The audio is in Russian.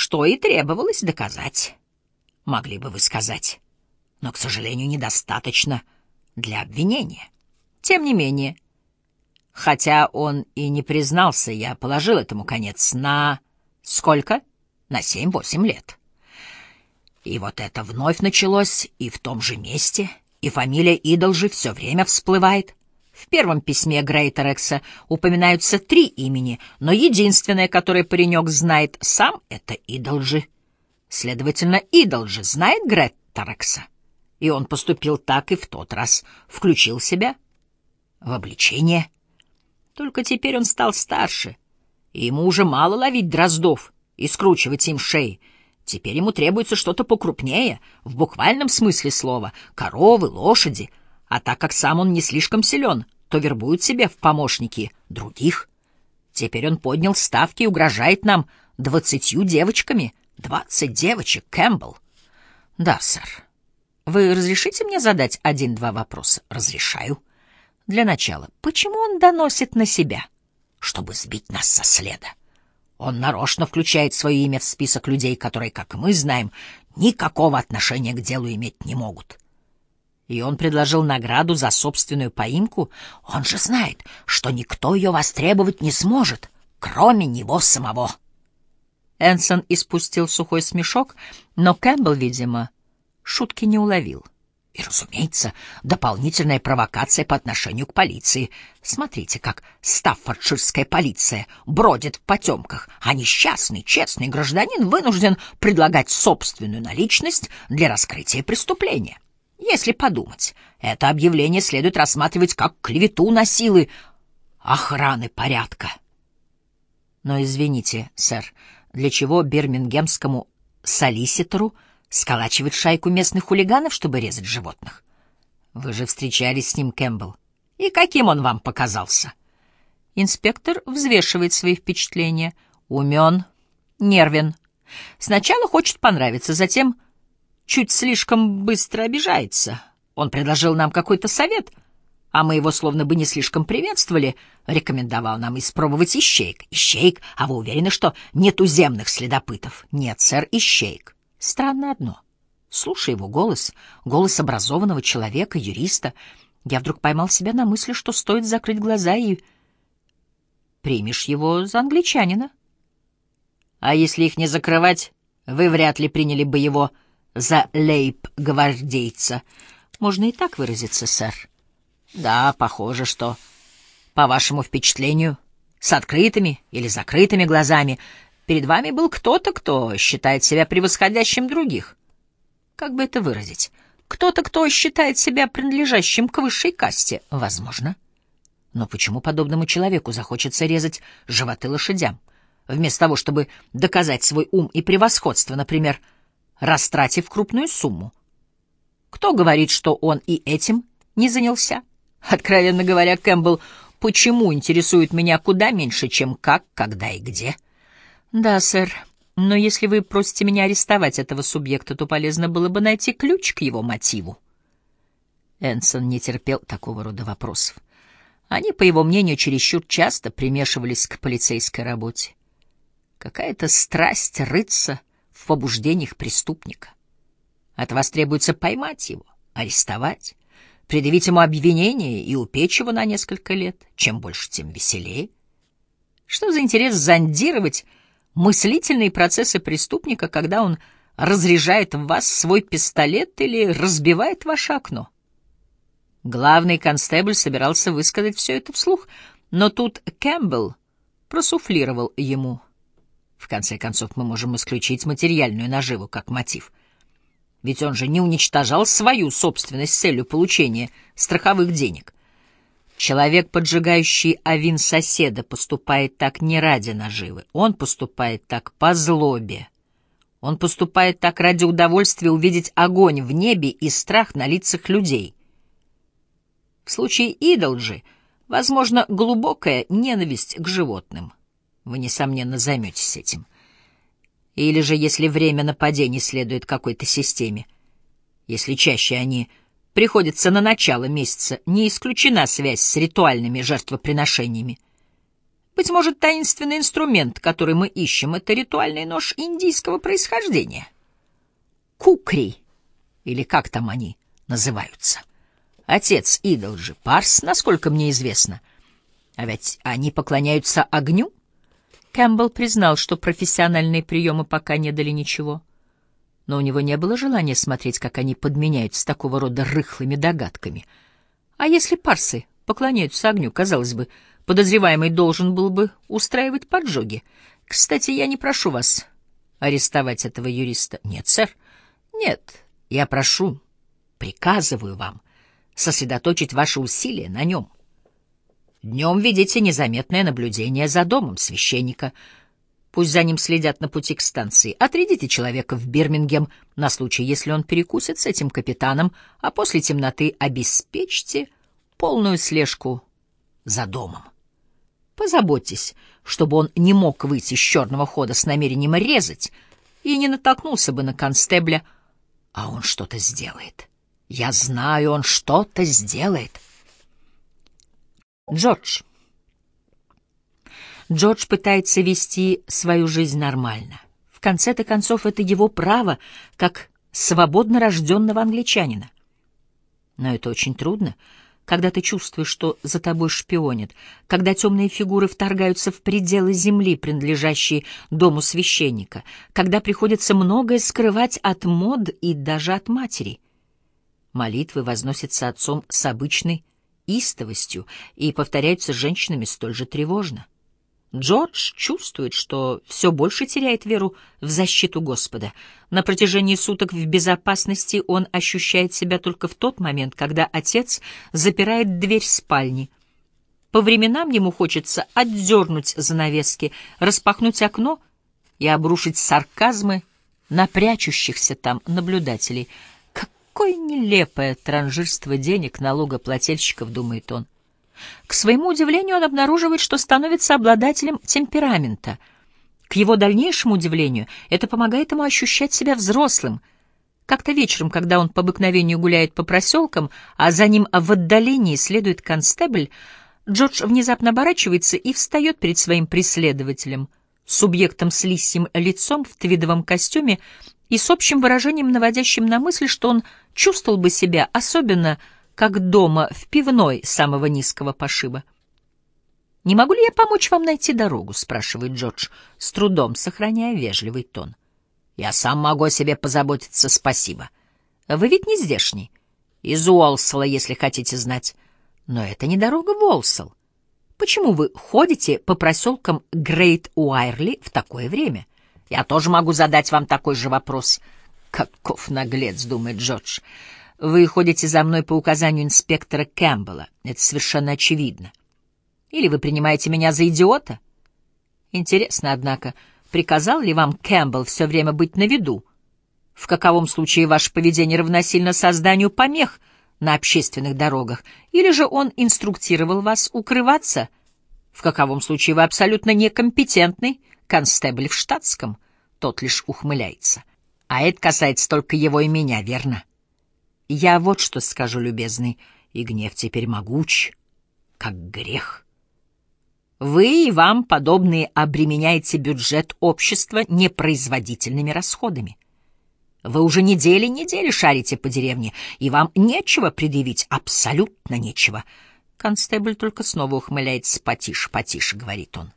что и требовалось доказать. Могли бы вы сказать. Но, к сожалению, недостаточно для обвинения. Тем не менее, хотя он и не признался, я положил этому конец на... Сколько? На семь-восемь лет. И вот это вновь началось, и в том же месте, и фамилия Идолжи все время всплывает. В первом письме Грейтерекса упоминаются три имени, но единственное, которое паренек знает сам, — это Идолжи. Следовательно, Идолжи знает Грейтерекса. И он поступил так и в тот раз, включил себя в обличение. Только теперь он стал старше, и ему уже мало ловить дроздов и скручивать им шеи. Теперь ему требуется что-то покрупнее, в буквальном смысле слова, коровы, лошади, а так как сам он не слишком силен, то вербует себе в помощники других. Теперь он поднял ставки и угрожает нам двадцатью девочками. Двадцать девочек, Кэмпбелл. Да, сэр. Вы разрешите мне задать один-два вопроса? Разрешаю. Для начала, почему он доносит на себя? Чтобы сбить нас со следа. Он нарочно включает свое имя в список людей, которые, как мы знаем, никакого отношения к делу иметь не могут. И он предложил награду за собственную поимку. Он же знает, что никто ее востребовать не сможет, кроме него самого. Энсон испустил сухой смешок, но Кэмпбелл, видимо, шутки не уловил. И, разумеется, дополнительная провокация по отношению к полиции. Смотрите, как стаффордширская полиция бродит в потемках, а несчастный, честный гражданин вынужден предлагать собственную наличность для раскрытия преступления. Если подумать, это объявление следует рассматривать как клевету на силы охраны порядка. Но извините, сэр, для чего бирмингемскому солиситору — сколачивать шайку местных хулиганов, чтобы резать животных. Вы же встречались с ним, Кэмпбелл. И каким он вам показался? Инспектор взвешивает свои впечатления. Умен, нервен. Сначала хочет понравиться, затем чуть слишком быстро обижается. Он предложил нам какой-то совет, а мы его словно бы не слишком приветствовали. Рекомендовал нам испробовать ищейк. Ищейк? А вы уверены, что нет туземных следопытов? Нет, сэр, ищейк. Странно одно. Слушая его голос, голос образованного человека, юриста, я вдруг поймал себя на мысли, что стоит закрыть глаза и... Примешь его за англичанина. А если их не закрывать, вы вряд ли приняли бы его за лейб-гвардейца. Можно и так выразиться, сэр. Да, похоже, что, по вашему впечатлению, с открытыми или закрытыми глазами Перед вами был кто-то, кто считает себя превосходящим других. Как бы это выразить? Кто-то, кто считает себя принадлежащим к высшей касте, возможно. Но почему подобному человеку захочется резать животы лошадям, вместо того, чтобы доказать свой ум и превосходство, например, растратив крупную сумму? Кто говорит, что он и этим не занялся? Откровенно говоря, Кэмпбелл, почему интересует меня куда меньше, чем как, когда и где — да, сэр. Но если вы просите меня арестовать этого субъекта, то полезно было бы найти ключ к его мотиву. Энсон не терпел такого рода вопросов. Они, по его мнению, чересчур часто примешивались к полицейской работе. Какая-то страсть рыться в побуждениях преступника. От вас требуется поймать его, арестовать, предъявить ему обвинение и упечь его на несколько лет. Чем больше, тем веселее. Что за интерес зондировать мыслительные процессы преступника, когда он разряжает в вас свой пистолет или разбивает ваше окно. Главный констебль собирался высказать все это вслух, но тут Кэмпбелл просуфлировал ему. В конце концов, мы можем исключить материальную наживу как мотив. Ведь он же не уничтожал свою собственность с целью получения страховых денег. Человек, поджигающий авин соседа, поступает так не ради наживы. Он поступает так по злобе. Он поступает так ради удовольствия увидеть огонь в небе и страх на лицах людей. В случае идолджи, возможно, глубокая ненависть к животным. Вы, несомненно, займетесь этим. Или же, если время нападений следует какой-то системе, если чаще они приходится на начало месяца, не исключена связь с ритуальными жертвоприношениями. Быть может, таинственный инструмент, который мы ищем, — это ритуальный нож индийского происхождения. Кукри, или как там они называются. Отец идол же Парс, насколько мне известно. А ведь они поклоняются огню. Кэмпбелл признал, что профессиональные приемы пока не дали ничего. Но у него не было желания смотреть, как они подменяются такого рода рыхлыми догадками. А если парсы поклоняются огню, казалось бы, подозреваемый должен был бы устраивать поджоги. Кстати, я не прошу вас арестовать этого юриста. Нет, сэр. Нет, я прошу, приказываю вам сосредоточить ваши усилия на нем. Днем ведите незаметное наблюдение за домом священника. Пусть за ним следят на пути к станции. Отрядите человека в Бирмингем на случай, если он перекусит с этим капитаном, а после темноты обеспечьте полную слежку за домом. Позаботьтесь, чтобы он не мог выйти с черного хода с намерением резать и не натолкнулся бы на констебля, а он что-то сделает. Я знаю, он что-то сделает. Джордж. Джордж пытается вести свою жизнь нормально. В конце-то концов, это его право, как свободно рожденного англичанина. Но это очень трудно — когда ты чувствуешь, что за тобой шпионят, когда темные фигуры вторгаются в пределы земли, принадлежащие дому священника, когда приходится многое скрывать от мод и даже от матери. Молитвы возносятся отцом с обычной истовостью и повторяются женщинами столь же тревожно. Джордж чувствует, что все больше теряет веру в защиту Господа. На протяжении суток в безопасности он ощущает себя только в тот момент, когда отец запирает дверь спальни. По временам ему хочется отдернуть занавески, распахнуть окно и обрушить сарказмы на прячущихся там наблюдателей. Какое нелепое транжирство денег налогоплательщиков, думает он. К своему удивлению он обнаруживает, что становится обладателем темперамента. К его дальнейшему удивлению это помогает ему ощущать себя взрослым. Как-то вечером, когда он по обыкновению гуляет по проселкам, а за ним в отдалении следует констебль, Джордж внезапно оборачивается и встает перед своим преследователем, субъектом с лисьим лицом в твидовом костюме и с общим выражением, наводящим на мысль, что он чувствовал бы себя особенно как дома в пивной самого низкого пошиба. «Не могу ли я помочь вам найти дорогу?» — спрашивает Джордж, с трудом сохраняя вежливый тон. «Я сам могу о себе позаботиться, спасибо. Вы ведь не здешний. Из Уолсала, если хотите знать. Но это не дорога в Уолсал. Почему вы ходите по проселкам Грейт Уайрли в такое время? Я тоже могу задать вам такой же вопрос». «Каков наглец», — думает Джордж. Вы ходите за мной по указанию инспектора Кэмпбелла. Это совершенно очевидно. Или вы принимаете меня за идиота? Интересно, однако, приказал ли вам Кэмпбелл все время быть на виду? В каковом случае ваше поведение равносильно созданию помех на общественных дорогах? Или же он инструктировал вас укрываться? В каковом случае вы абсолютно некомпетентный констебль в штатском? Тот лишь ухмыляется. А это касается только его и меня, верно? Я вот что скажу, любезный, и гнев теперь могуч, как грех. Вы и вам подобные обременяете бюджет общества непроизводительными расходами. Вы уже недели-недели шарите по деревне, и вам нечего предъявить, абсолютно нечего. Констебль только снова ухмыляется. «Потише, потише», — говорит он.